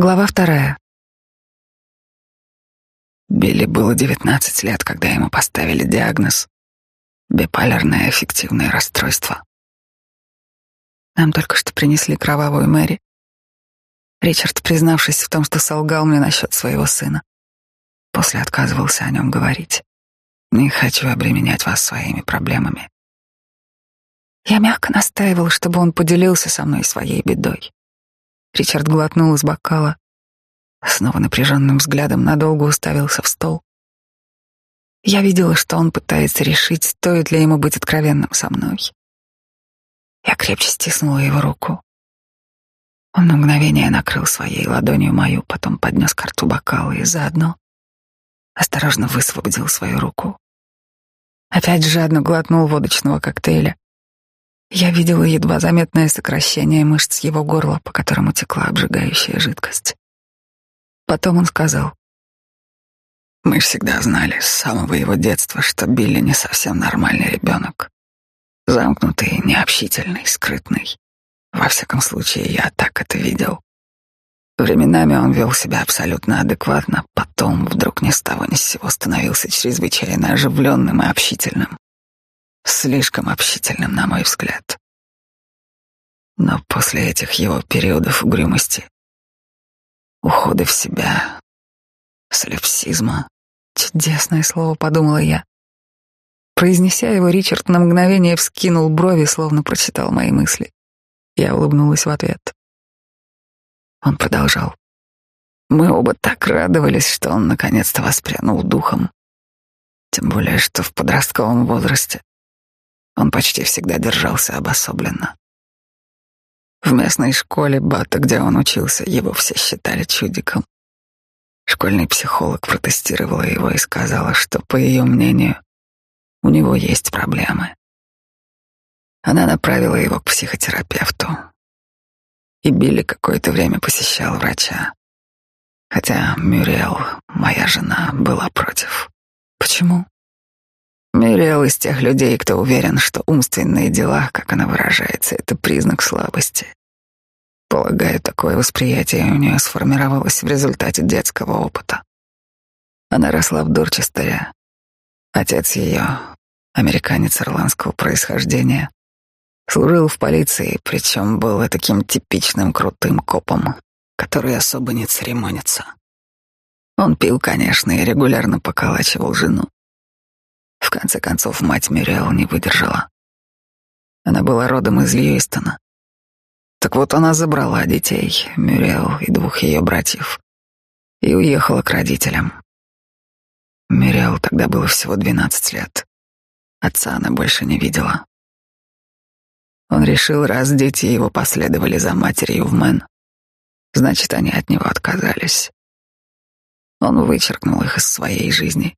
Глава вторая. Билли было 19 лет, когда ему поставили диагноз биполярное аффективное расстройство. Нам только что принесли кровавую Мэри. Ричард, признавшись в том, что солгал мне насчет своего сына, после отказывался о нем говорить. Не хочу обременять вас своими проблемами. Я мягко настаивал, чтобы он поделился со мной своей бедой. Ричард глотнул из бокала, снова напряженным взглядом надолго уставился в стол. Я видела, что он пытается решить, стоит ли ему быть откровенным со мной. Я крепче стиснула его руку. Он на мгновение накрыл своей ладонью мою, потом поднес к рту бокал и заодно осторожно высвободил свою руку. Опять жадно глотнул водочного коктейля, я видела едва заметное сокращение мышц его горла, по которому текла обжигающая жидкость. Потом он сказал. «Мы всегда знали с самого его детства, что Билли не совсем нормальный ребенок. Замкнутый, необщительный, скрытный. Во всяком случае, я так это видел. Временами он вел себя абсолютно адекватно, потом вдруг ни с того ни с сего становился чрезвычайно оживленным и общительным слишком общительным, на мой взгляд. Но после этих его периодов угрюмости, ухода в себя, солипсизма, чудесное слово, подумала я. Произнеся его, Ричард на мгновение вскинул брови, словно прочитал мои мысли. Я улыбнулась в ответ. Он продолжал. Мы оба так радовались, что он наконец-то воспрянул духом. Тем более, что в подростковом возрасте он почти всегда держался обособленно. В местной школе Бата, где он учился, его все считали чудиком. Школьный психолог протестировала его и сказала, что, по ее мнению, у него есть проблемы. Она направила его к психотерапевту. И Билли какое-то время посещал врача. Хотя Мюрриел, моя жена, была против. Почему? Мириэл из тех людей, кто уверен, что умственные дела, как она выражается, это признак слабости. Полагаю, такое восприятие у нее сформировалось в результате детского опыта. Она росла в Дорчестере. Отец ее, американец ирландского происхождения, служил в полиции, причем был таким типичным крутым копом, который особо не церемонится. Он пил, конечно, и регулярно поколачивал жену. В конце концов, мать Мюрриел не выдержала. Она была родом из Льюистона. Так вот, она забрала детей, Мюрриел и двух ее братьев, и уехала к родителям. Мюрриел тогда было всего двенадцать лет. Отца она больше не видела. Он решил, раз дети его последовали за матерью в Мэн, значит, они от него отказались. Он вычеркнул их из своей жизни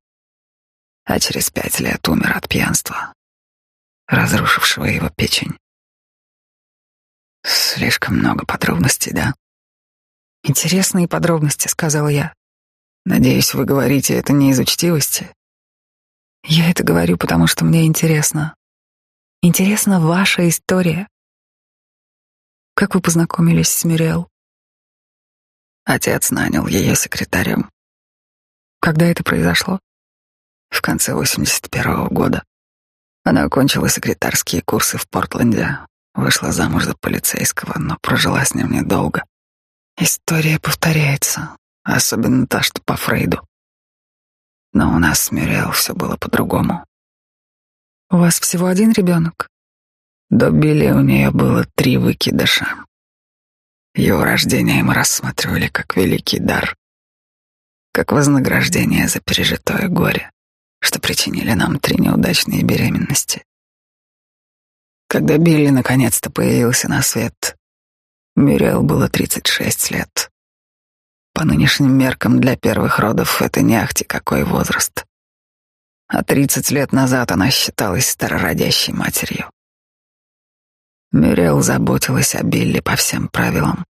а через пять лет умер от пьянства, разрушившего его печень. Слишком много подробностей, да? Интересные подробности, сказал я. Надеюсь, вы говорите это не из учтивости. Я это говорю, потому что мне интересно. Интересна ваша история. Как вы познакомились с Мириэл? Отец нанял ее секретарем. Когда это произошло? В конце 81 -го года. Она окончила секретарские курсы в Портленде, вышла замуж за полицейского, но прожила с ним недолго. История повторяется, особенно та, что по Фрейду. Но у нас с Мюрриел все было по-другому. У вас всего один ребенок? До Билли у нее было три выкидыша. Его рождение мы рассматривали как великий дар, как вознаграждение за пережитое горе что причинили нам три неудачные беременности. Когда Билли наконец-то появился на свет, Мюрриел было 36 лет. По нынешним меркам для первых родов это не ахти какой возраст. А 30 лет назад она считалась старородящей матерью. Мюрриел заботилась о Билли по всем правилам.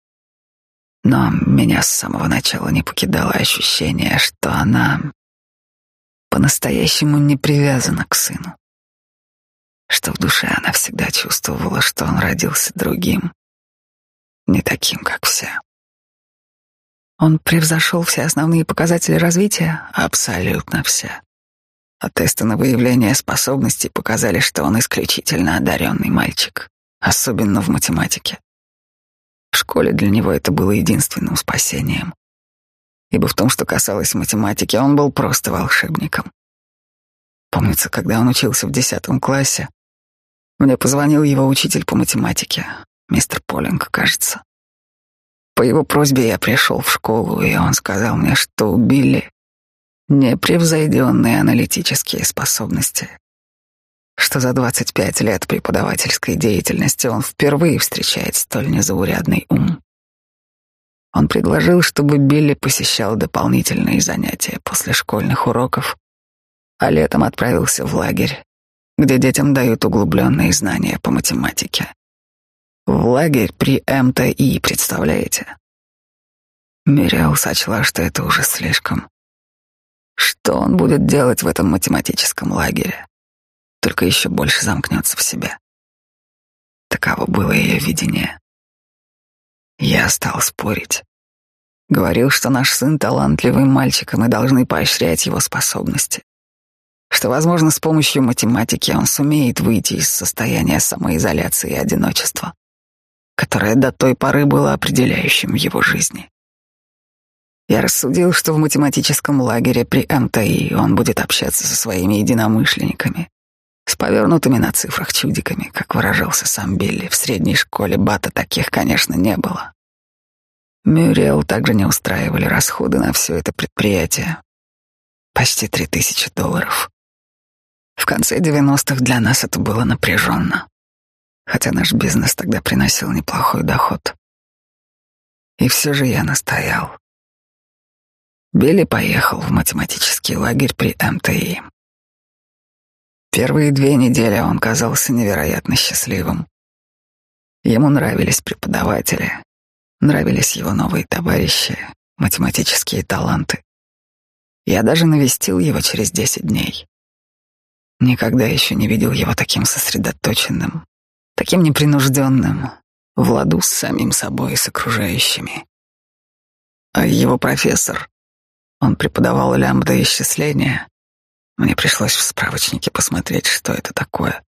Но меня с самого начала не покидало ощущение, что она по-настоящему не привязана к сыну. Что в душе она всегда чувствовала, что он родился другим, не таким, как все. Он превзошел все основные показатели развития? Абсолютно все. А тесты на выявление способностей показали, что он исключительно одаренный мальчик, особенно в математике. В школе для него это было единственным спасением. Ибо в том, что касалось математики, он был просто волшебником. Помнится, когда он учился в десятом классе, мне позвонил его учитель по математике, мистер Полинг, кажется. По его просьбе я пришел в школу, и он сказал мне, что у Билли непревзойденные аналитические способности, что за 25 лет преподавательской деятельности он впервые встречает столь незаурядный ум. Он предложил, чтобы Билли посещал дополнительные занятия после школьных уроков, а летом отправился в лагерь, где детям дают углубленные знания по математике. В лагерь при МТИ, представляете? Мириал сочла, что это уже слишком. Что он будет делать в этом математическом лагере? Только еще больше замкнется в себе. Таково было ее видение. Я стал спорить. Говорил, что наш сын талантливый мальчик, и мы должны поощрять его способности. Что, возможно, с помощью математики он сумеет выйти из состояния самоизоляции и одиночества, которое до той поры было определяющим в его жизни. Я рассудил, что в математическом лагере при МТИ он будет общаться со своими единомышленниками, с повернутыми на цифрах чудиками, как выражался сам Билли. В средней школе Бата таких, конечно, не было. Мюрриел также не устраивали расходы на все это предприятие. Почти три тысячи долларов. В конце девяностых для нас это было напряженно, хотя наш бизнес тогда приносил неплохой доход. И все же я настоял. Билли поехал в математический лагерь при МТИ. Первые две недели он казался невероятно счастливым. Ему нравились преподаватели, нравились его новые товарищи, математические таланты. Я даже навестил его через десять дней. Никогда еще не видел его таким сосредоточенным, таким непринужденным, в ладу с самим собой и с окружающими. А его профессор, он преподавал лямбда исчисления. Мне пришлось в справочнике посмотреть, что это такое.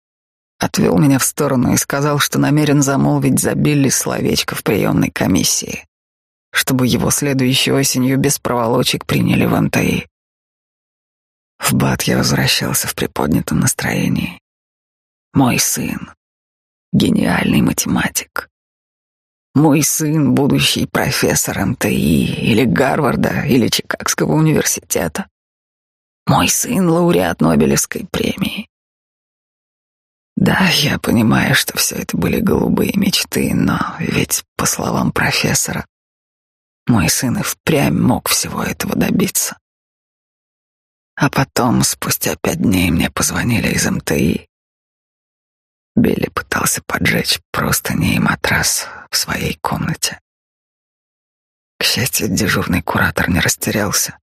Отвел меня в сторону и сказал, что намерен замолвить за Билли словечко в приемной комиссии, чтобы его следующей осенью без проволочек приняли в МТИ. В Бат я возвращался в приподнятом настроении. Мой сын — гениальный математик. Мой сын — будущий профессор МТИ или Гарварда или Чикагского университета. Мой сын — лауреат Нобелевской премии. Да, я понимаю, что все это были голубые мечты, но ведь, по словам профессора, мой сын и впрямь мог всего этого добиться. А потом, спустя пять дней, мне позвонили из МТИ Билли пытался поджечь простыни и матрас в своей комнате. К счастью, дежурный куратор не растерялся.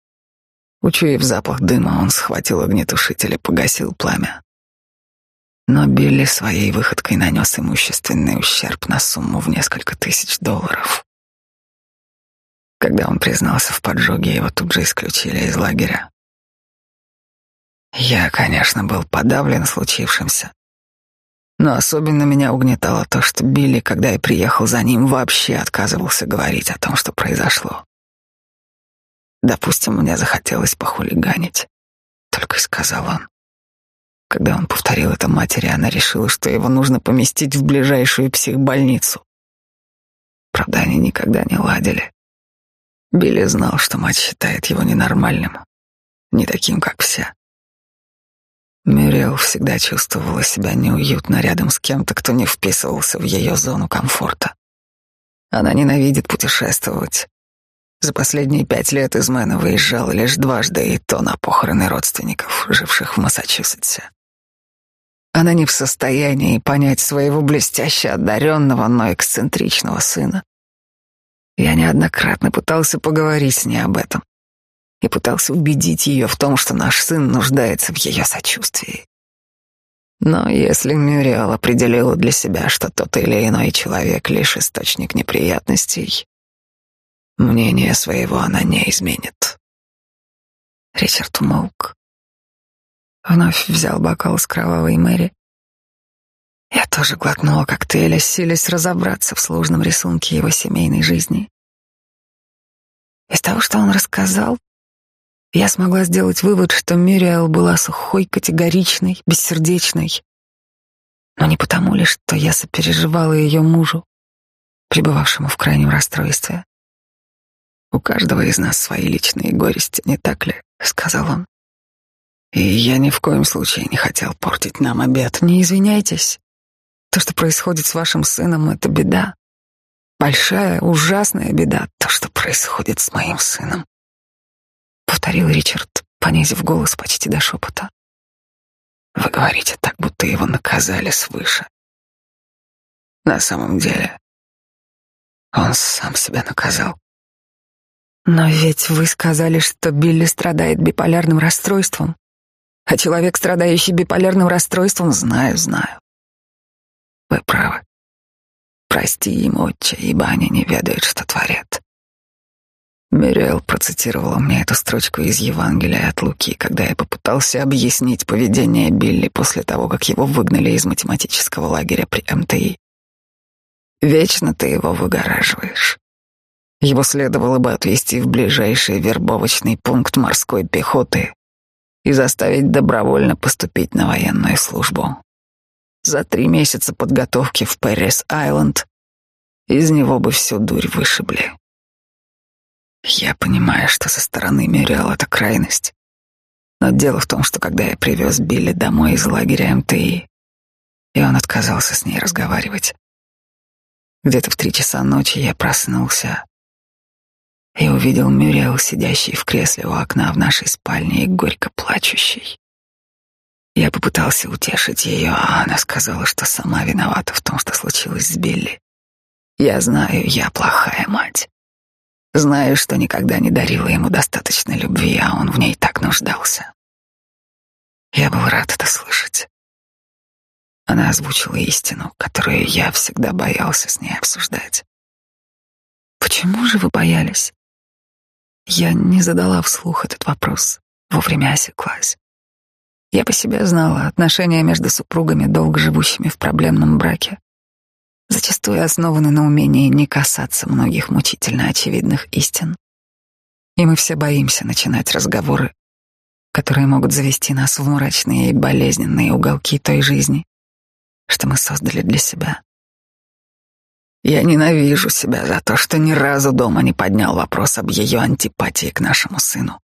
Учуяв запах дыма, он схватил огнетушитель и погасил пламя. Но Билли своей выходкой нанес имущественный ущерб на сумму в несколько тысяч долларов. Когда он признался в поджоге, его тут же исключили из лагеря. Я, конечно, был подавлен случившимся. Но особенно меня угнетало то, что Билли, когда я приехал за ним, вообще отказывался говорить о том, что произошло. Допустим, мне захотелось похулиганить. Только сказал он. Когда он повторил это матери, она решила, что его нужно поместить в ближайшую психбольницу. Правда, они никогда не ладили. Билли знал, что мать считает его ненормальным, не таким, как все. Мюрриел всегда чувствовала себя неуютно рядом с кем-то, кто не вписывался в ее зону комфорта. Она ненавидит путешествовать. За последние пять лет из Мэна выезжала лишь дважды, и то на похороны родственников, живших в Массачусетсе. Она не в состоянии понять своего блестяще одаренного, но эксцентричного сына. Я неоднократно пытался поговорить с ней об этом и пытался убедить ее в том, что наш сын нуждается в ее сочувствии. Но если Мюриал определила для себя, что тот или иной человек лишь источник неприятностей, Мнение своего она не изменит. Ричард умолк. Вновь взял бокал с кровавой Мэри. Я тоже глотнула коктейля, силясь разобраться в сложном рисунке его семейной жизни. Из того, что он рассказал, я смогла сделать вывод, что Мюриэл была сухой, категоричной, бессердечной. Но не потому лишь, что я сопереживала ее мужу, пребывавшему в крайнем расстройстве. «У каждого из нас свои личные горести, не так ли?» — сказал он. «И я ни в коем случае не хотел портить нам обед. Не извиняйтесь. То, что происходит с вашим сыном, — это беда. Большая, ужасная беда. То, что происходит с моим сыном повторил Ричард, понизив голос почти до шепота. Вы говорите так, будто его наказали свыше. На самом деле, он сам себя наказал. Но ведь вы сказали, что Билли страдает биполярным расстройством. А человек, страдающий биполярным расстройством, знаю, знаю. Вы правы. Прости им, отче, ибо они не ведают, что творят. Мириэл процитировала мне эту строчку из Евангелия от Луки, когда я попытался объяснить поведение Билли после того, как его выгнали из математического лагеря при МТИ. Вечно ты его выгораживаешь. Его следовало бы отвезти в ближайший вербовочный пункт морской пехоты и заставить добровольно поступить на военную службу. За три месяца подготовки в Пэрис-Айленд из него бы всю дурь вышибли. Я понимаю, что со стороны Мюриал это крайность. Но дело в том, что когда я привез Билли домой из лагеря МТИ, и он отказался с ней разговаривать, где-то в три часа ночи я проснулся и увидел Мюриал, сидящей в кресле у окна в нашей спальне и горько плачущей. Я попытался утешить ее, а она сказала, что сама виновата в том, что случилось с Билли. Я знаю, я плохая мать. Знаю, что никогда не дарила ему достаточно любви, а он в ней так нуждался. Я был рад это слышать. Она озвучила истину, которую я всегда боялся с ней обсуждать. Почему же вы боялись? Я не задала вслух этот вопрос, вовремя осеклась. Я по себе знала отношения между супругами, долго живущими в проблемном браке, зачастую основаны на умении не касаться многих мучительно очевидных истин. И мы все боимся начинать разговоры, которые могут завести нас в мрачные и болезненные уголки той жизни, что мы создали для себя. Я ненавижу себя за то, что ни разу дома не поднял вопрос об ее антипатии к нашему сыну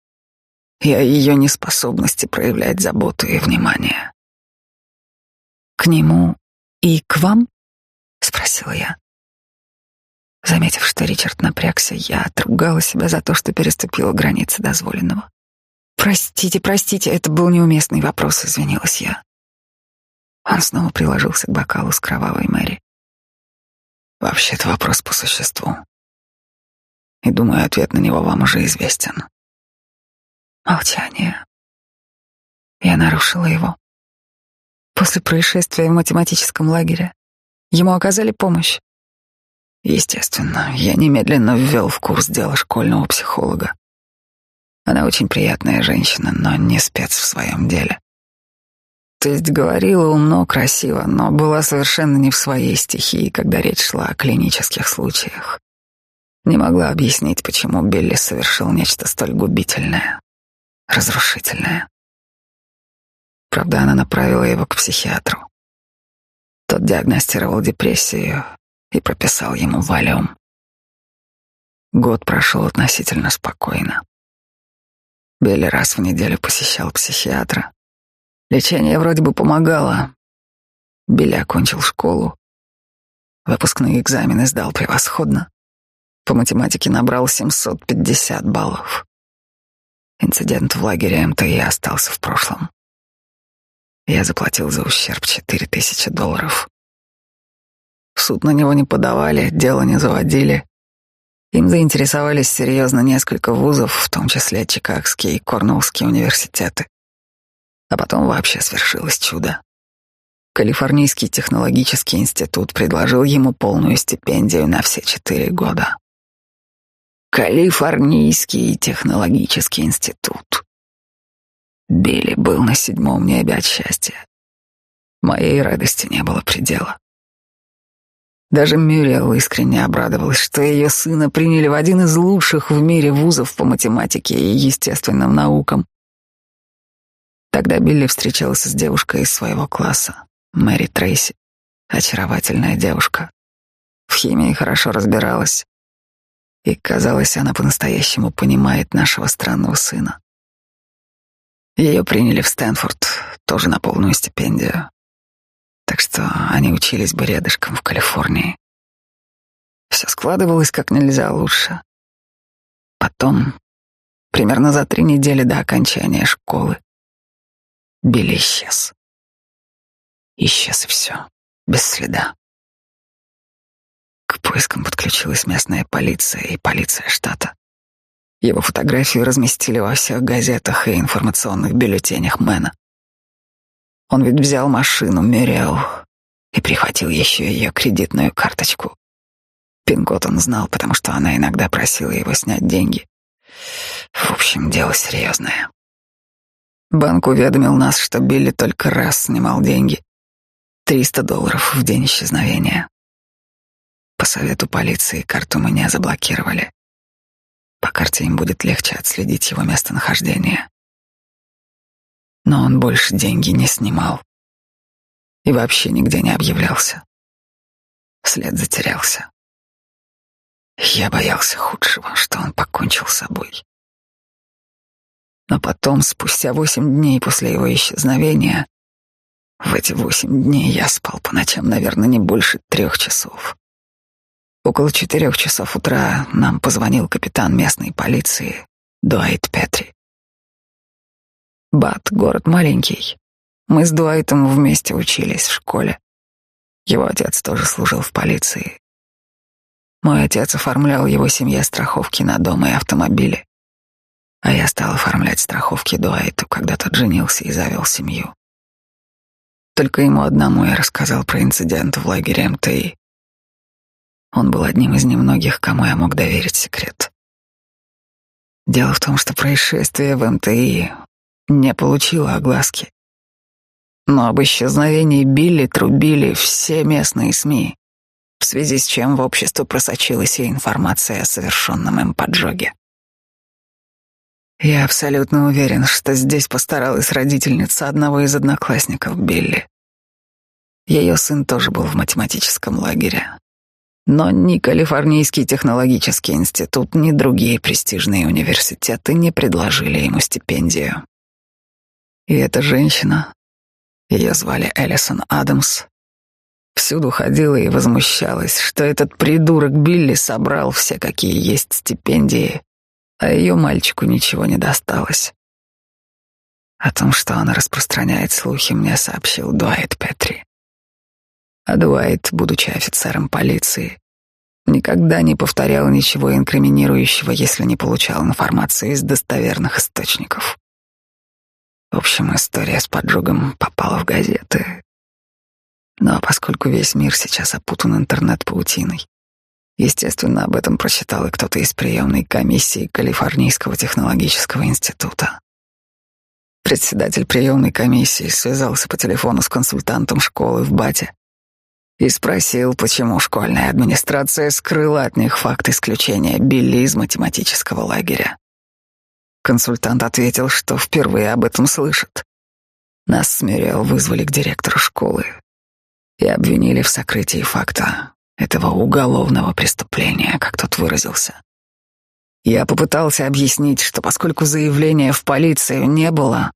и о ее неспособности проявлять заботу и внимание. К нему и к вам? спросила я. Заметив, что Ричард напрягся, я отругала себя за то, что переступила границы дозволенного. Простите, простите, это был неуместный вопрос, извинилась я. Он снова приложился к бокалу с кровавой Мэри. Вообще-то вопрос по существу. И думаю, ответ на него вам уже известен. Молчание. Я нарушила его. После происшествия в математическом лагере Ему оказали помощь. Естественно, я немедленно ввел в курс дела школьного психолога. Она очень приятная женщина, но не спец в своем деле. То есть говорила умно, красиво, но была совершенно не в своей стихии, когда речь шла о клинических случаях. Не могла объяснить, почему Билли совершил нечто столь губительное, разрушительное. Правда, она направила его к психиатру. Тот диагностировал депрессию и прописал ему валиум. Год прошел относительно спокойно. Билли раз в неделю посещал психиатра. Лечение вроде бы помогало. Билли окончил школу. Выпускные экзамены сдал превосходно. По математике набрал 750 баллов. Инцидент в лагере МТИ остался в прошлом. Я заплатил за ущерб четыре тысячи долларов. В суд на него не подавали, дело не заводили. Им заинтересовались серьезно несколько вузов, в том числе Чикагский и Корнеллский университеты. А потом вообще свершилось чудо. Калифорнийский технологический институт предложил ему полную стипендию на все четыре года. Калифорнийский технологический институт. Билли был на седьмом небе от счастья. Моей радости не было предела. Даже Мюрриел искренне обрадовалась, что ее сына приняли в один из лучших в мире вузов по математике и естественным наукам. Тогда Билли встречался с девушкой из своего класса, Мэри Трейси, очаровательная девушка. В химии хорошо разбиралась. И, казалось, она по-настоящему понимает нашего странного сына. Ее приняли в Стэнфорд, тоже на полную стипендию так что они учились бы рядышком в Калифорнии. Все складывалось как нельзя лучше. Потом, примерно за три недели до окончания школы, Билли исчез. Исчез и все, без следа. К поискам подключилась местная полиция и полиция штата. Его фотографию разместили во всех газетах и информационных бюллетенях Мэна. Он ведь взял машину Мюрриел и прихватил еще ее кредитную карточку. Пин-код он знал, потому что она иногда просила его снять деньги. В общем, дело серьезное. Банк уведомил нас, что Билли только раз снимал деньги. Триста долларов в день исчезновения. По совету полиции карту мы не заблокировали. По карте им будет легче отследить его местонахождение но он больше деньги не снимал и вообще нигде не объявлялся. След затерялся. Я боялся худшего, что он покончил с собой. Но потом, спустя восемь дней после его исчезновения, в эти восемь дней я спал по ночам, наверное, не больше трех часов. Около четырех часов утра нам позвонил капитан местной полиции Дуайт Петри. Бат — город маленький. Мы с Дуайтом вместе учились в школе. Его отец тоже служил в полиции. Мой отец оформлял его семье страховки на дом и автомобили, а я стал оформлять страховки Дуайту, когда тот женился и завел семью. Только ему одному я рассказал про инцидент в лагере МТИ. Он был одним из немногих, кому я мог доверить секрет. Дело в том, что происшествие в МТИ не получила огласки. Но об исчезновении Билли трубили все местные СМИ, в связи с чем в общество просочилась и информация о совершенном им поджоге. Я абсолютно уверен, что здесь постаралась родительница одного из одноклассников Билли. Ее сын тоже был в математическом лагере. Но ни Калифорнийский технологический институт, ни другие престижные университеты не предложили ему стипендию. И эта женщина, ее звали Элисон Адамс, всюду ходила и возмущалась, что этот придурок Билли собрал все, какие есть стипендии, а ее мальчику ничего не досталось. О том, что она распространяет слухи, мне сообщил Дуайт Петри. А Дуайт, будучи офицером полиции, никогда не повторял ничего инкриминирующего, если не получал информацию из достоверных источников. В общем, история с поджогом попала в газеты. Но поскольку весь мир сейчас опутан интернет-паутиной, естественно, об этом прочитал и кто-то из приемной комиссии Калифорнийского технологического института. Председатель приемной комиссии связался по телефону с консультантом школы в Бате и спросил, почему школьная администрация скрыла от них факт исключения Билли из математического лагеря. Консультант ответил, что впервые об этом слышит. Нас с Мириэл вызвали к директору школы и обвинили в сокрытии факта этого уголовного преступления, как тот выразился. Я попытался объяснить, что поскольку заявления в полицию не было,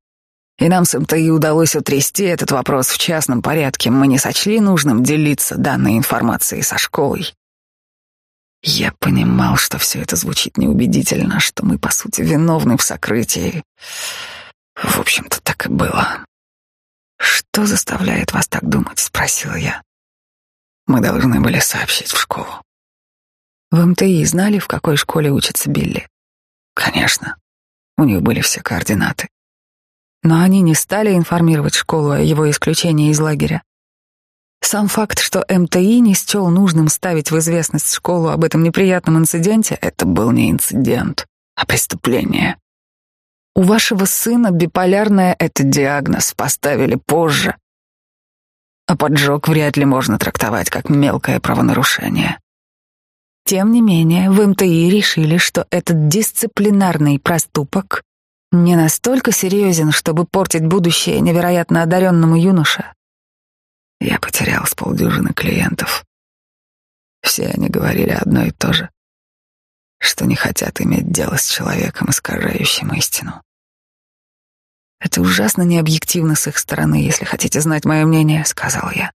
и нам с МТИ удалось утрясти этот вопрос в частном порядке, мы не сочли нужным делиться данной информацией со школой. Я понимал, что все это звучит неубедительно, что мы, по сути, виновны в сокрытии. В общем-то, так и было. «Что заставляет вас так думать?» — спросила я. Мы должны были сообщить в школу. В МТИ знали, в какой школе учится Билли? Конечно. У них были все координаты. Но они не стали информировать школу о его исключении из лагеря. Сам факт, что МТИ не счел нужным ставить в известность школу об этом неприятном инциденте, это был не инцидент, а преступление. У вашего сына биполярная это диагноз поставили позже. А поджог вряд ли можно трактовать как мелкое правонарушение. Тем не менее, в МТИ решили, что этот дисциплинарный проступок не настолько серьезен, чтобы портить будущее невероятно одаренному юноше. Я потерял с полдюжины клиентов. Все они говорили одно и то же, что не хотят иметь дело с человеком, искажающим истину. Это ужасно необъективно с их стороны, если хотите знать мое мнение, сказал я.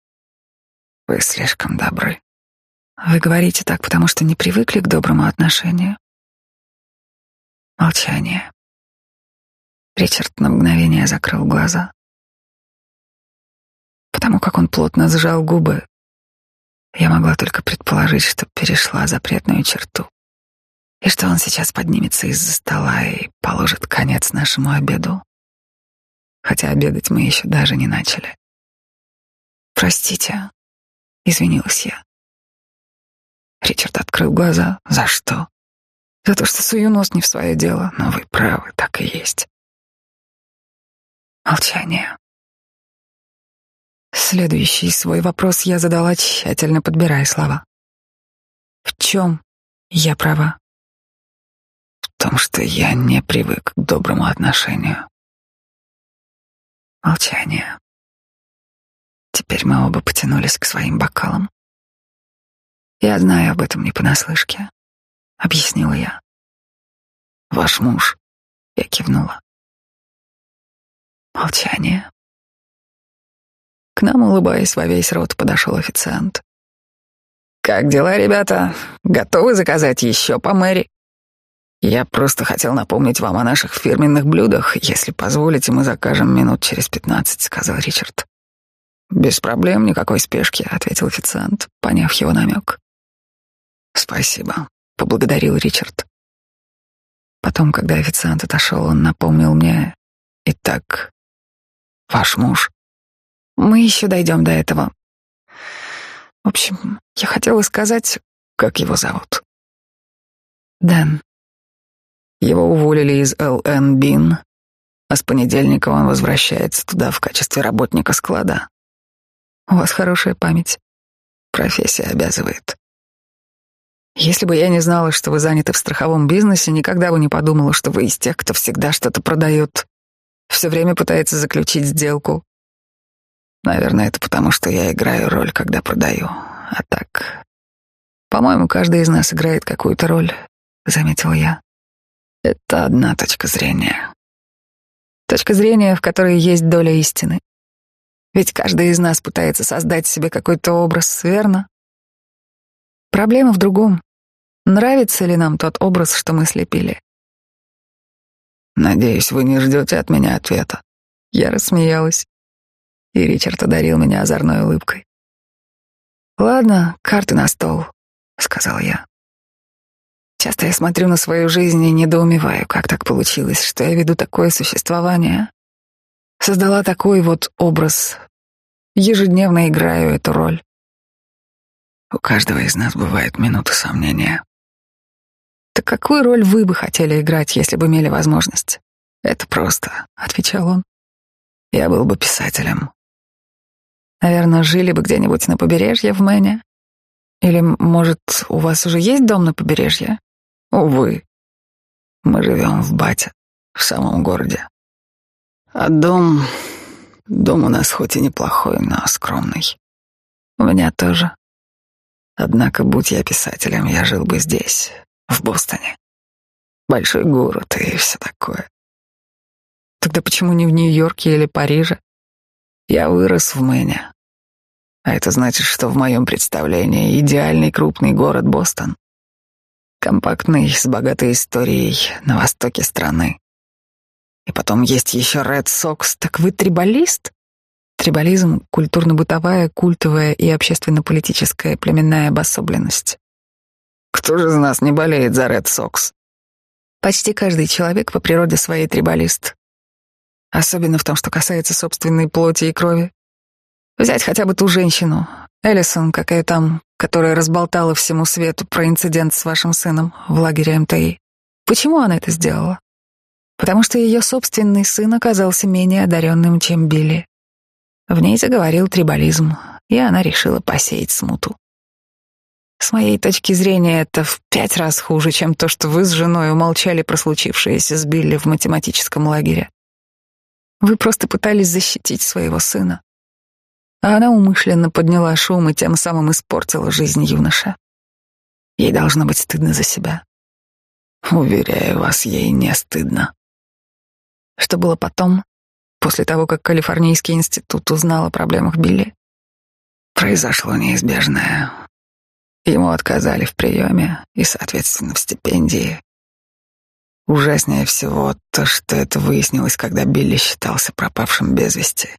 Вы слишком добры. Вы говорите так, потому что не привыкли к доброму отношению. Молчание. Ричард на мгновение закрыл глаза. Потому как он плотно сжал губы, я могла только предположить, что перешла запретную черту, и что он сейчас поднимется из-за стола и положит конец нашему обеду. Хотя обедать мы еще даже не начали. «Простите», — извинилась я. Ричард открыл глаза. «За что?» «За то, что сую нос не в свое дело. Но вы правы, так и есть». Молчание. Следующий свой вопрос я задала, тщательно подбирая слова. В чем я права? В том, что я не привык к доброму отношению. Молчание. Теперь мы оба потянулись к своим бокалам. Я знаю об этом не понаслышке, объяснила я. Ваш муж, я кивнула. Молчание. К нам, улыбаясь во весь рот, подошел официант. «Как дела, ребята? Готовы заказать еще по Мэри?» «Я просто хотел напомнить вам о наших фирменных блюдах. Если позволите, мы закажем минут через пятнадцать», — сказал Ричард. «Без проблем, никакой спешки», — ответил официант, поняв его намек. «Спасибо», — поблагодарил Ричард. Потом, когда официант отошел, он напомнил мне, «Итак, Ваш муж. Мы еще дойдем до этого. В общем, я хотела сказать, как его зовут. Дэн. Его уволили из ЛН Бин, а с понедельника он возвращается туда в качестве работника склада. У вас хорошая память. Профессия обязывает. Если бы я не знала, что вы заняты в страховом бизнесе, никогда бы не подумала, что вы из тех, кто всегда что-то продает. Все время пытается заключить сделку. Наверное, это потому, что я играю роль, когда продаю. А так, по-моему, каждый из нас играет какую-то роль, заметил я. Это одна точка зрения. Точка зрения, в которой есть доля истины. Ведь каждый из нас пытается создать себе какой-то образ, верно? Проблема в другом. Нравится ли нам тот образ, что мы слепили? Надеюсь, вы не ждете от меня ответа. Я рассмеялась, и Ричард одарил меня озорной улыбкой. Ладно, карты на стол, сказал я. Часто я смотрю на свою жизнь и недоумеваю, как так получилось, что я веду такое существование. Создала такой вот образ. Ежедневно играю эту роль. У каждого из нас бывает минуты сомнения. Так какую роль вы бы хотели играть, если бы имели возможность? Это просто, отвечал он. Я был бы писателем. Наверное, жили бы где-нибудь на побережье в Мэне. Или, может, у вас уже есть дом на побережье? Увы. Мы живем в Бате, в самом городе. А дом... Дом у нас хоть и неплохой, но скромный. У меня тоже. Однако, будь я писателем, я жил бы здесь, в Бостоне. Большой город и все такое. Тогда почему не в Нью-Йорке или Париже? Я вырос в Мэне. А это значит, что в моем представлении идеальный крупный город Бостон. Компактный, с богатой историей на востоке страны. И потом есть еще Ред Сокс. Так вы трибалист? Трибализм — культурно-бытовая, культовая и общественно-политическая племенная обособленность. Кто же из нас не болеет за Ред Сокс? Почти каждый человек по природе своей трибалист. Особенно в том, что касается собственной плоти и крови. Взять хотя бы ту женщину, Эллисон, какая там, которая разболтала всему свету про инцидент с вашим сыном в лагере МТИ. Почему она это сделала? Потому что ее собственный сын оказался менее одаренным, чем Билли. В ней заговорил трибализм, и она решила посеять смуту. С моей точки зрения, это в пять раз хуже, чем то, что вы с женой умолчали про случившееся с Билли в математическом лагере. Вы просто пытались защитить своего сына. А она умышленно подняла шум и тем самым испортила жизнь юноша. Ей должно быть стыдно за себя. Уверяю вас, ей не стыдно. Что было потом, после того, как Калифорнийский институт узнал о проблемах Билли? Произошло неизбежное. Ему отказали в приеме и, соответственно, в стипендии. Ужаснее всего то, что это выяснилось, когда Билли считался пропавшим без вести.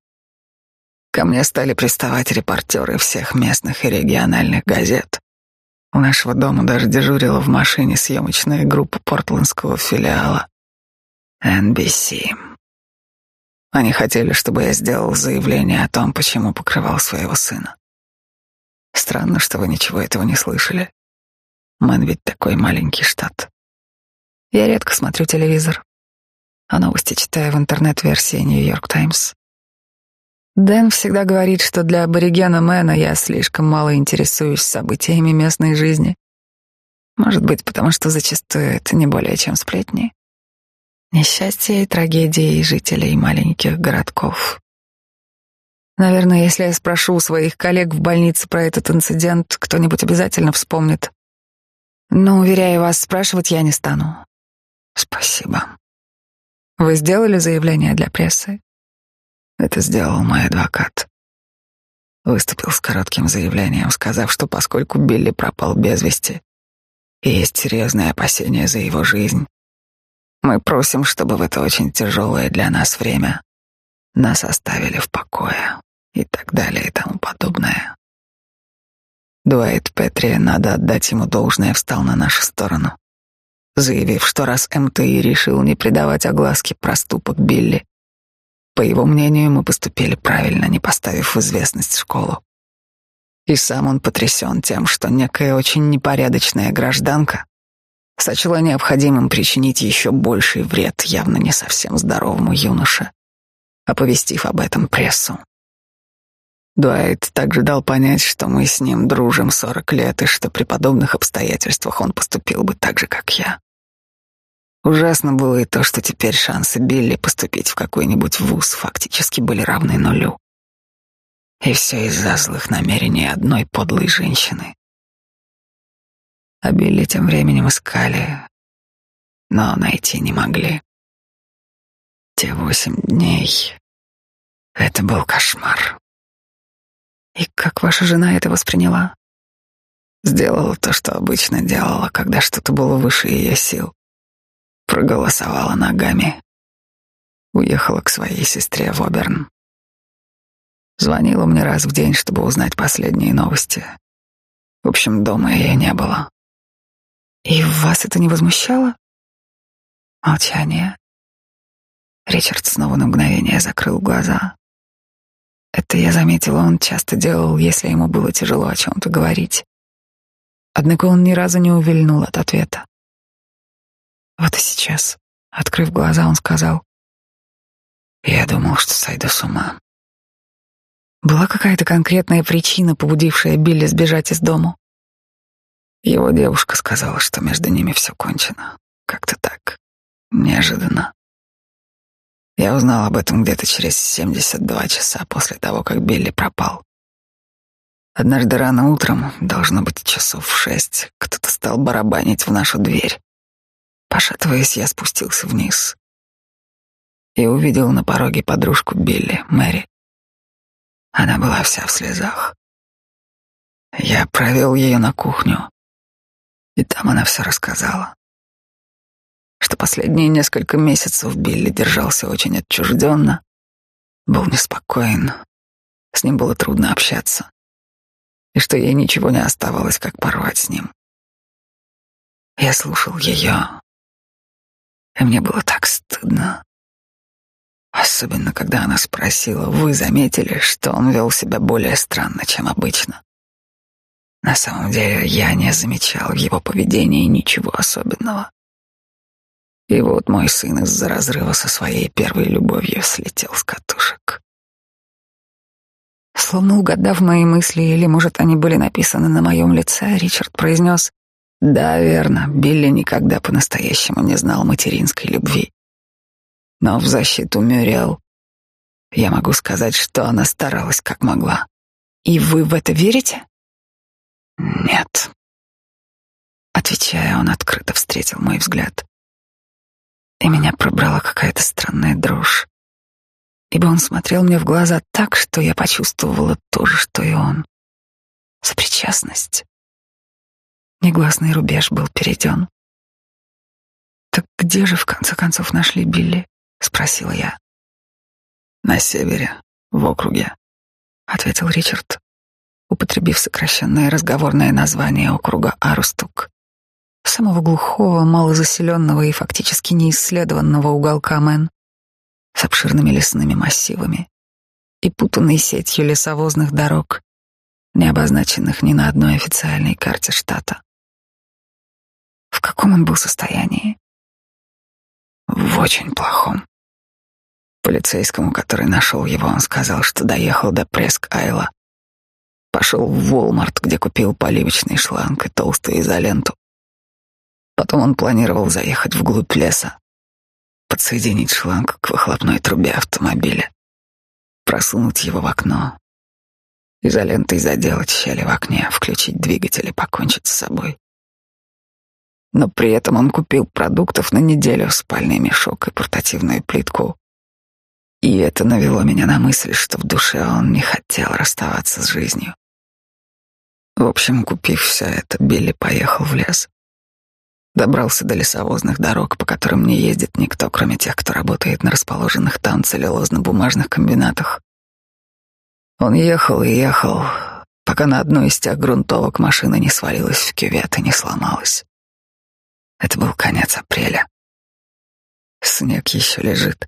Ко мне стали приставать репортеры всех местных и региональных газет. У нашего дома даже дежурила в машине съемочная группа портландского филиала NBC. Они хотели, чтобы я сделал заявление о том, почему покрывал своего сына. Странно, что вы ничего этого не слышали. Мэн ведь такой маленький штат. Я редко смотрю телевизор, а новости читаю в интернет-версии Нью-Йорк Таймс. Дэн всегда говорит, что для аборигена Мэна я слишком мало интересуюсь событиями местной жизни. Может быть, потому что зачастую это не более чем сплетни. Несчастья и трагедии жителей маленьких городков. Наверное, если я спрошу у своих коллег в больнице про этот инцидент, кто-нибудь обязательно вспомнит. Но, уверяю вас, спрашивать я не стану. Спасибо. Вы сделали заявление для прессы? Это сделал мой адвокат. Выступил с коротким заявлением, сказав, что поскольку Билли пропал без вести, и есть серьезные опасения за его жизнь, мы просим, чтобы в это очень тяжелое для нас время нас оставили в покое и так далее и тому подобное. Дуайт Петри, надо отдать ему должное, встал на нашу сторону, заявив, что раз МТИ решил не придавать огласке проступок Билли, по его мнению, мы поступили правильно, не поставив в известность школу. И сам он потрясен тем, что некая очень непорядочная гражданка сочла необходимым причинить еще больший вред явно не совсем здоровому юноше, оповестив об этом прессу. Дуайт также дал понять, что мы с ним дружим сорок лет и что при подобных обстоятельствах он поступил бы так же, как я. Ужасно было и то, что теперь шансы Билли поступить в какой-нибудь вуз фактически были равны нулю. И все из-за злых намерений одной подлой женщины. А Билли тем временем искали, но найти не могли. Те восемь дней — это был кошмар. И как ваша жена это восприняла? Сделала то, что обычно делала, когда что-то было выше ее сил проголосовала ногами. Уехала к своей сестре в Оберн. Звонила мне раз в день, чтобы узнать последние новости. В общем, дома ее не было. И вас это не возмущало? Молчание. Ричард снова на мгновение закрыл глаза. Это я заметила, он часто делал, если ему было тяжело о чем-то говорить. Однако он ни разу не увильнул от ответа. Вот и сейчас, открыв глаза, он сказал. Я думал, что сойду с ума. Была какая-то конкретная причина, побудившая Билли сбежать из дому? Его девушка сказала, что между ними все кончено. Как-то так. Неожиданно. Я узнал об этом где-то через 72 часа после того, как Билли пропал. Однажды рано утром, должно быть часов в шесть, кто-то стал барабанить в нашу дверь. Пошатываясь, я спустился вниз и увидел на пороге подружку Билли, Мэри. Она была вся в слезах. Я провел ее на кухню, и там она все рассказала. Что последние несколько месяцев Билли держался очень отчужденно, был неспокоен, с ним было трудно общаться, и что ей ничего не оставалось, как порвать с ним. Я слушал ее, и мне было так стыдно. Особенно, когда она спросила, вы заметили, что он вел себя более странно, чем обычно. На самом деле я не замечал в его поведении ничего особенного. И вот мой сын из-за разрыва со своей первой любовью слетел с катушек. Словно угадав мои мысли, или, может, они были написаны на моем лице, Ричард произнес «Да, верно, Билли никогда по-настоящему не знал материнской любви. Но в защиту Мюрриел я могу сказать, что она старалась как могла. И вы в это верите? Нет. Отвечая, он открыто встретил мой взгляд. И меня пробрала какая-то странная дрожь, ибо он смотрел мне в глаза так, что я почувствовала то же, что и он. Сопричастность. Негласный рубеж был перейден. Так где же в конце концов нашли Билли? — спросила я. «На севере, в округе», — ответил Ричард, употребив сокращенное разговорное название округа Арустук, самого глухого, малозаселенного и фактически неисследованного уголка Мэн, с обширными лесными массивами и путанной сетью лесовозных дорог, не обозначенных ни на одной официальной карте штата. В каком он был состоянии? В очень плохом. Полицейскому, который нашел его, он сказал, что доехал до Преск-Айла. Пошел в Волмарт, где купил поливочный шланг и толстую изоленту. Потом он планировал заехать вглубь леса, подсоединить шланг к выхлопной трубе автомобиля, просунуть его в окно, изолентой заделать щели в окне, включить двигатель и покончить с собой но при этом он купил продуктов на неделю, спальный мешок и портативную плитку. И это навело меня на мысль, что в душе он не хотел расставаться с жизнью. В общем, купив все это, Билли поехал в лес. Добрался до лесовозных дорог, по которым не ездит никто, кроме тех, кто работает на расположенных там целлюлозно-бумажных комбинатах. Он ехал и ехал, пока на одной из тех грунтовок машина не свалилась в кювет и не сломалась. Это был конец апреля. Снег еще лежит,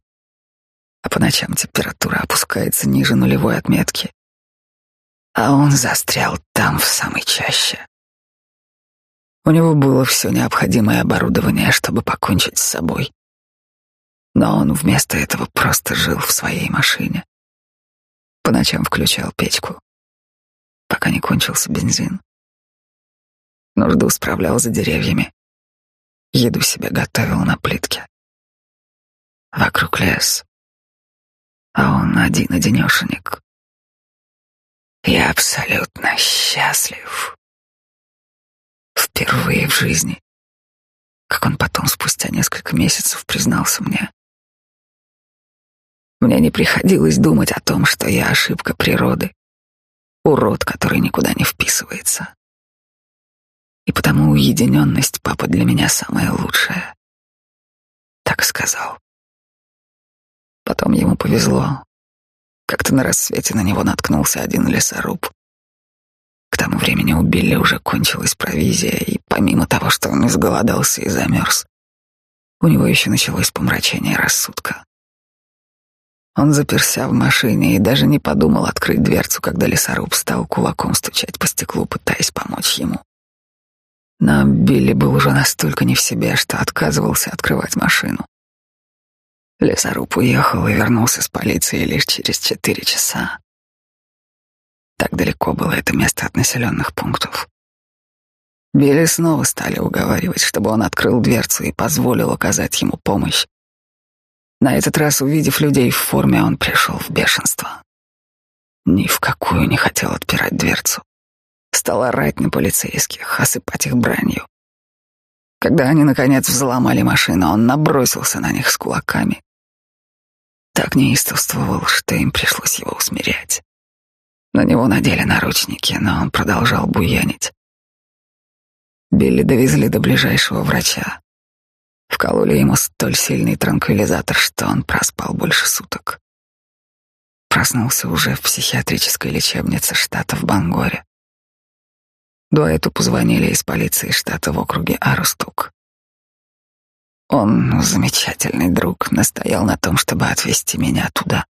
а по ночам температура опускается ниже нулевой отметки. А он застрял там в самой чаще. У него было все необходимое оборудование, чтобы покончить с собой. Но он вместо этого просто жил в своей машине. По ночам включал печку, пока не кончился бензин. Нужду справлял за деревьями. Еду себе готовил на плитке. Вокруг лес, а он один-одинешенек. Я абсолютно счастлив. Впервые в жизни, как он потом спустя несколько месяцев признался мне. Мне не приходилось думать о том, что я ошибка природы, урод, который никуда не вписывается и потому уединенность папа для меня самая лучшая. Так сказал. Потом ему повезло. Как-то на рассвете на него наткнулся один лесоруб. К тому времени у Билли уже кончилась провизия, и помимо того, что он изголодался и замерз, у него еще началось помрачение рассудка. Он заперся в машине и даже не подумал открыть дверцу, когда лесоруб стал кулаком стучать по стеклу, пытаясь помочь ему. Но Билли был уже настолько не в себе, что отказывался открывать машину. Лесоруб уехал и вернулся с полицией лишь через четыре часа. Так далеко было это место от населенных пунктов. Билли снова стали уговаривать, чтобы он открыл дверцу и позволил оказать ему помощь. На этот раз, увидев людей в форме, он пришел в бешенство. Ни в какую не хотел отпирать дверцу стал орать на полицейских, осыпать их бранью. Когда они, наконец, взломали машину, он набросился на них с кулаками. Так неистовствовал, что им пришлось его усмирять. На него надели наручники, но он продолжал буянить. Билли довезли до ближайшего врача. Вкололи ему столь сильный транквилизатор, что он проспал больше суток. Проснулся уже в психиатрической лечебнице штата в Бангоре. Дуайту позвонили из полиции штата в округе Арустук. Он, замечательный друг, настоял на том, чтобы отвезти меня туда.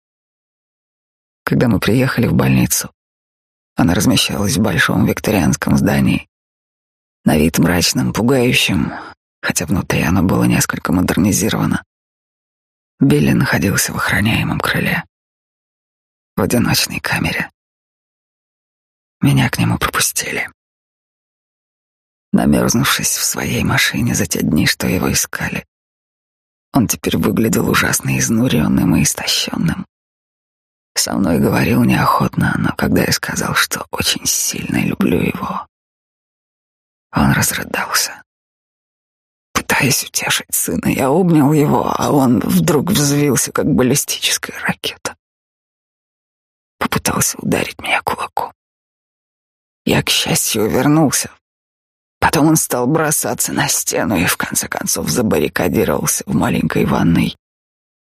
Когда мы приехали в больницу, она размещалась в большом викторианском здании, на вид мрачным, пугающим, хотя внутри оно было несколько модернизировано. Билли находился в охраняемом крыле, в одиночной камере. Меня к нему пропустили. Намерзнувшись в своей машине за те дни, что его искали, он теперь выглядел ужасно изнуренным и истощенным. Со мной говорил неохотно, но когда я сказал, что очень сильно люблю его, он разрыдался. Пытаясь утешить сына, я обнял его, а он вдруг взвился, как баллистическая ракета. Попытался ударить меня кулаком. Я, к счастью, увернулся. Потом он стал бросаться на стену и, в конце концов, забаррикадировался в маленькой ванной.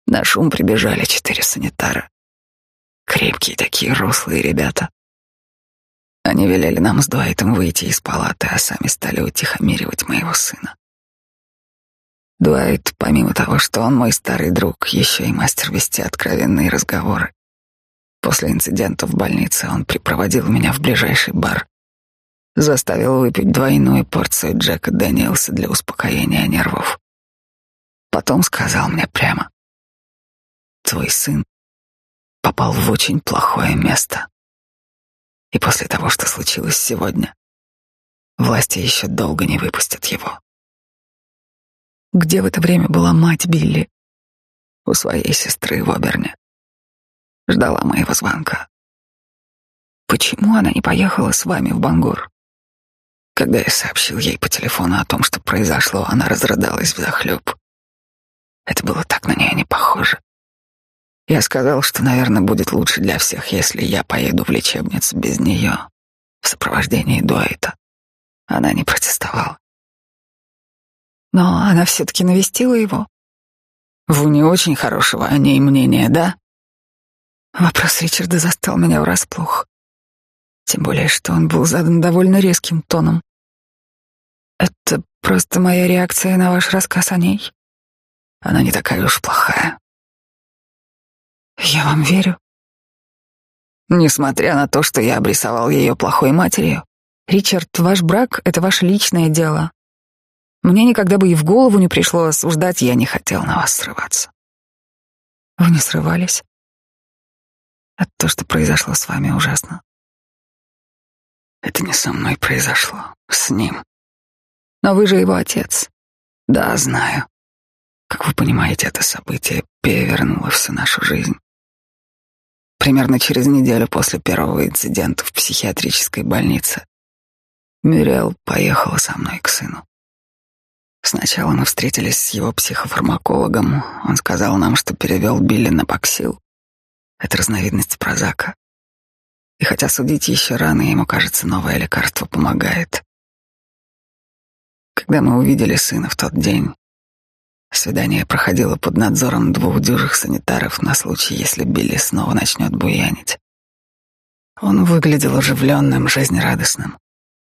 На шум прибежали четыре санитара. Крепкие такие рослые ребята. Они велели нам с Дуайтом выйти из палаты, а сами стали утихомиривать моего сына. Дуайт, помимо того, что он мой старый друг, еще и мастер вести откровенные разговоры. После инцидента в больнице он припроводил меня в ближайший бар, заставил выпить двойную порцию Джека Дэниелса для успокоения нервов. Потом сказал мне прямо, «Твой сын попал в очень плохое место. И после того, что случилось сегодня, власти еще долго не выпустят его. Где в это время была мать Билли? У своей сестры в Оберне. Ждала моего звонка. Почему она не поехала с вами в Бангур? Когда я сообщил ей по телефону о том, что произошло, она разрыдалась взахлеб. Это было так на нее не похоже. Я сказал, что, наверное, будет лучше для всех, если я поеду в лечебницу без нее, в сопровождении Дуайта. Она не протестовала. Но она все-таки навестила его. Вы не очень хорошего о ней мнения, да? Вопрос Ричарда застал меня врасплох. Тем более, что он был задан довольно резким тоном. Это просто моя реакция на ваш рассказ о ней. Она не такая уж плохая. Я вам верю. Несмотря на то, что я обрисовал ее плохой матерью. Ричард, ваш брак — это ваше личное дело. Мне никогда бы и в голову не пришло осуждать, я не хотел на вас срываться. Вы не срывались? А то, что произошло с вами, ужасно. Это не со мной произошло, с ним. Но вы же его отец. Да, знаю. Как вы понимаете, это событие перевернуло всю нашу жизнь. Примерно через неделю после первого инцидента в психиатрической больнице Мюрриел поехала со мной к сыну. Сначала мы встретились с его психофармакологом. Он сказал нам, что перевел Билли на Паксил. Это разновидность прозака. И хотя судить еще рано, ему кажется, новое лекарство помогает. Когда мы увидели сына в тот день, Свидание проходило под надзором двух дюжих санитаров на случай, если Билли снова начнет буянить. Он выглядел оживленным, жизнерадостным.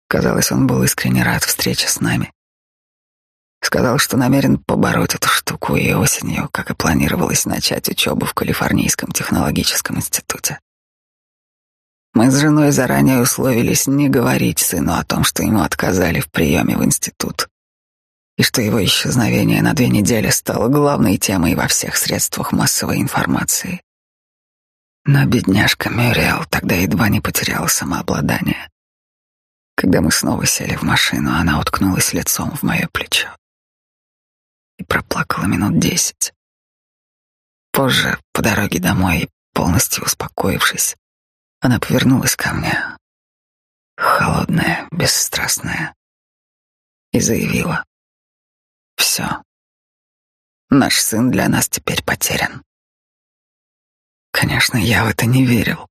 Казалось, он был искренне рад встрече с нами. Сказал, что намерен побороть эту штуку и осенью, как и планировалось, начать учебу в Калифорнийском технологическом институте. Мы с женой заранее условились не говорить сыну о том, что ему отказали в приеме в институт и что его исчезновение на две недели стало главной темой во всех средствах массовой информации. Но бедняжка Мюрриел тогда едва не потеряла самообладание. Когда мы снова сели в машину, она уткнулась лицом в мое плечо и проплакала минут десять. Позже, по дороге домой, полностью успокоившись, она повернулась ко мне, холодная, бесстрастная, и заявила. Все. Наш сын для нас теперь потерян. Конечно, я в это не верил.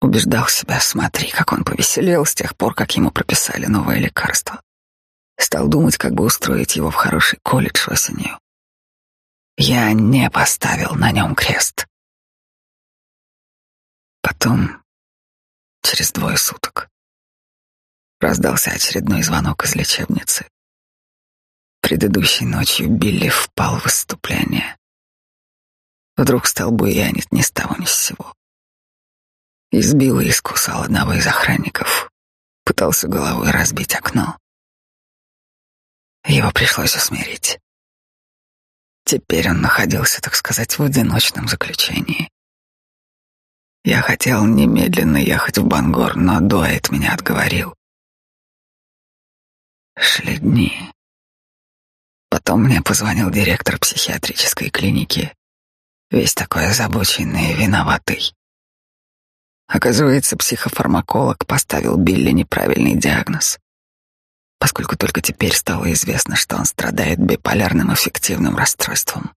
Убеждал себя, смотри, как он повеселел с тех пор, как ему прописали новое лекарство. Стал думать, как бы устроить его в хороший колледж осенью. Я не поставил на нем крест. Потом, через двое суток, раздался очередной звонок из лечебницы. Предыдущей ночью Билли впал в выступление. Вдруг стал буянить ни с того ни с сего. Избил и искусал одного из охранников. Пытался головой разбить окно. Его пришлось усмирить. Теперь он находился, так сказать, в одиночном заключении. Я хотел немедленно ехать в Бангор, но Дуайт меня отговорил. Шли дни. Потом мне позвонил директор психиатрической клиники, весь такой озабоченный и виноватый. Оказывается, психофармаколог поставил Билли неправильный диагноз, поскольку только теперь стало известно, что он страдает биполярным аффективным расстройством.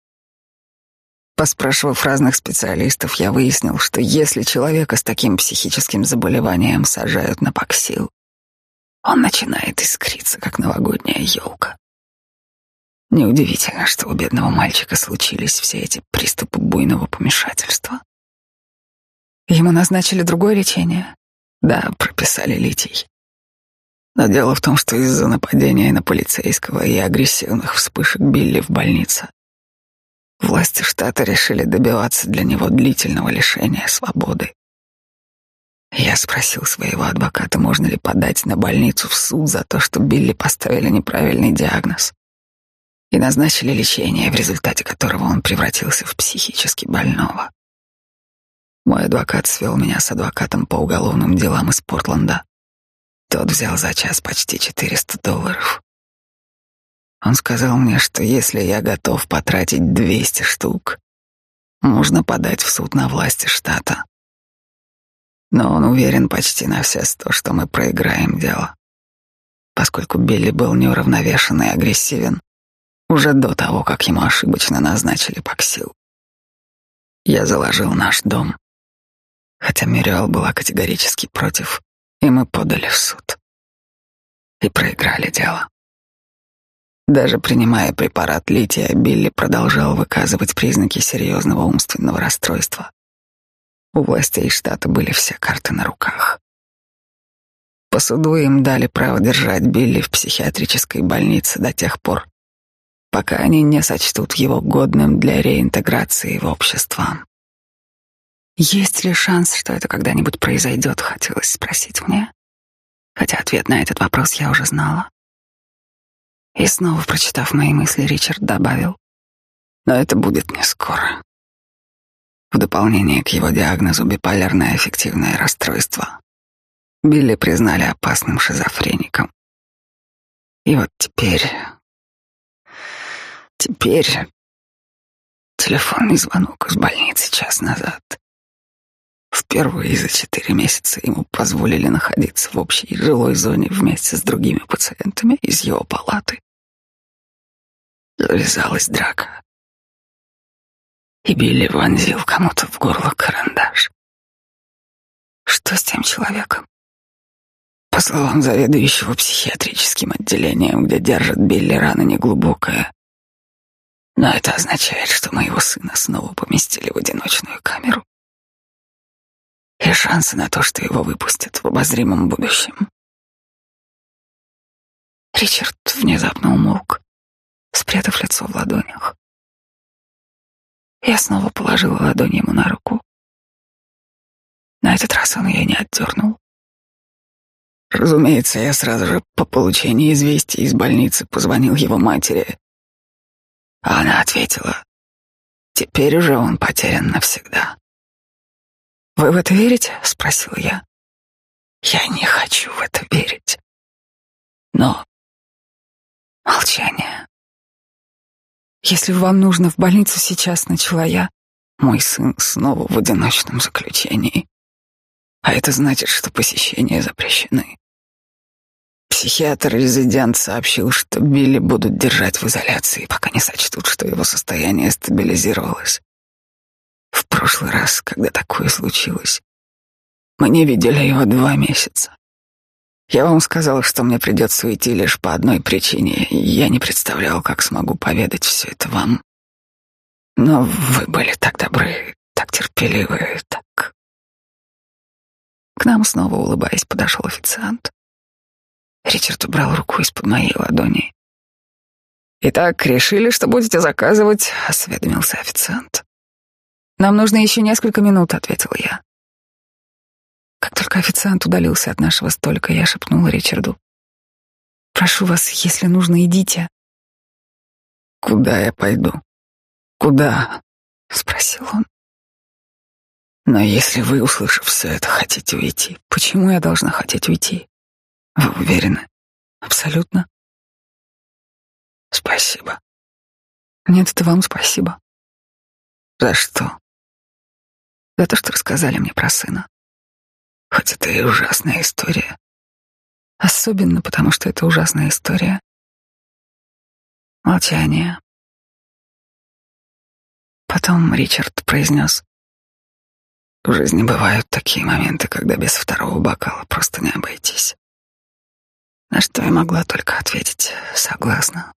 Поспрашивав разных специалистов, я выяснил, что если человека с таким психическим заболеванием сажают на паксил, он начинает искриться, как новогодняя елка. Неудивительно, что у бедного мальчика случились все эти приступы буйного помешательства. Ему назначили другое лечение? Да, прописали литий. Но дело в том, что из-за нападения на полицейского и агрессивных вспышек Билли в больнице власти штата решили добиваться для него длительного лишения свободы. Я спросил своего адвоката, можно ли подать на больницу в суд за то, что Билли поставили неправильный диагноз и назначили лечение, в результате которого он превратился в психически больного. Мой адвокат свел меня с адвокатом по уголовным делам из Портленда. Тот взял за час почти 400 долларов. Он сказал мне, что если я готов потратить 200 штук, можно подать в суд на власти штата. Но он уверен почти на все сто, что мы проиграем дело, поскольку Билли был неуравновешен и агрессивен уже до того, как ему ошибочно назначили паксил. Я заложил наш дом, хотя Мюрриал была категорически против, и мы подали в суд. И проиграли дело. Даже принимая препарат лития, Билли продолжал выказывать признаки серьезного умственного расстройства. У властей штата были все карты на руках. По суду им дали право держать Билли в психиатрической больнице до тех пор, пока они не сочтут его годным для реинтеграции в общество. Есть ли шанс, что это когда-нибудь произойдет, хотелось спросить мне. Хотя ответ на этот вопрос я уже знала. И снова, прочитав мои мысли, Ричард добавил, но это будет не скоро. В дополнение к его диагнозу биполярное аффективное расстройство Билли признали опасным шизофреником. И вот теперь... Теперь... Телефонный звонок из больницы час назад. Впервые за четыре месяца ему позволили находиться в общей жилой зоне вместе с другими пациентами из его палаты. Завязалась драка. И Билли вонзил кому-то в горло карандаш. Что с тем человеком? По словам заведующего психиатрическим отделением, где держат Билли, рана неглубокая. Но это означает, что моего сына снова поместили в одиночную камеру и шансы на то, что его выпустят в обозримом будущем. Ричард внезапно умолк, спрятав лицо в ладонях. Я снова положила ладонь ему на руку. На этот раз он ее не отдернул. Разумеется, я сразу же по получении известия из больницы позвонил его матери. А она ответила, теперь уже он потерян навсегда. «Вы в это верите?» — спросил я. «Я не хочу в это верить. Но...» Молчание. «Если вам нужно в больницу сейчас, — начала я, — мой сын снова в одиночном заключении. А это значит, что посещения запрещены. Психиатр-резидент сообщил, что Билли будут держать в изоляции, пока не сочтут, что его состояние стабилизировалось. В прошлый раз, когда такое случилось, мы не видели его два месяца. Я вам сказал, что мне придется уйти лишь по одной причине, я не представлял, как смогу поведать все это вам. Но вы были так добры, так терпеливы, так... К нам снова, улыбаясь, подошел официант. Ричард убрал руку из-под моей ладони. «Итак, решили, что будете заказывать?» — осведомился официант. «Нам нужно еще несколько минут», — ответил я. Как только официант удалился от нашего столика, я шепнула Ричарду. «Прошу вас, если нужно, идите». «Куда я пойду? Куда?» — спросил он. «Но если вы, услышав все это, хотите уйти, почему я должна хотеть уйти? Вы уверены?» «Абсолютно». «Спасибо». «Нет, это вам спасибо». «За что?» «За то, что рассказали мне про сына». Хоть это и ужасная история. Особенно потому, что это ужасная история. Молчание. Потом Ричард произнес. В жизни бывают такие моменты, когда без второго бокала просто не обойтись. На что я могла только ответить «согласна».